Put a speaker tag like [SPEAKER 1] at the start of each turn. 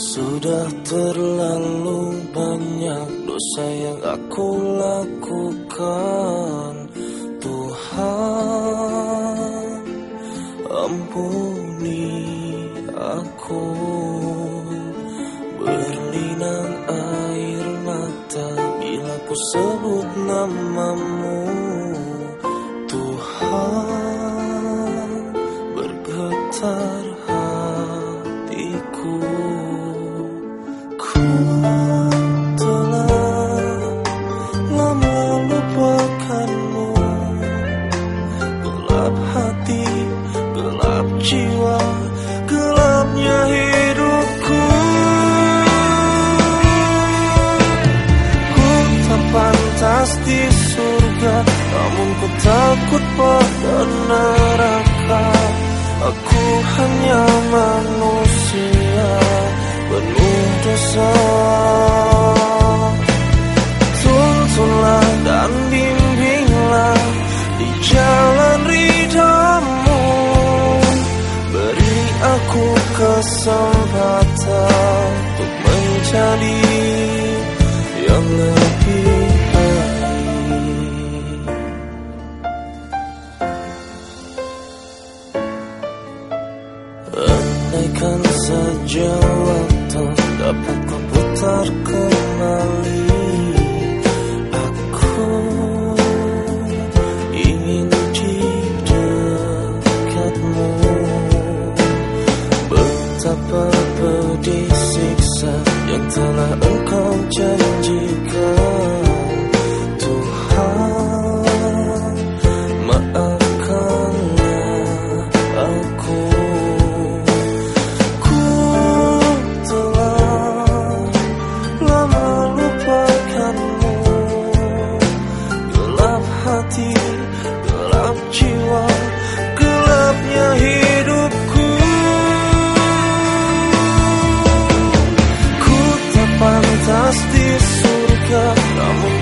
[SPEAKER 1] Sudah terlalu banyak dosa yang aku lakukan Tuhan. Ampuni aku. Berlinang air mata bila ku sebut namamu Tuhan. Bergetar Namun ku takut pada neraka. Aku hanya manusia penuh dosa. Tuntunlah dan bimbinglah di jalan ridamu Beri aku kesempatan untuk menjadi saja waktu dapat ku putar kembali. Aku ingin di dekatmu Betapa pedih siksa yang telah engkau up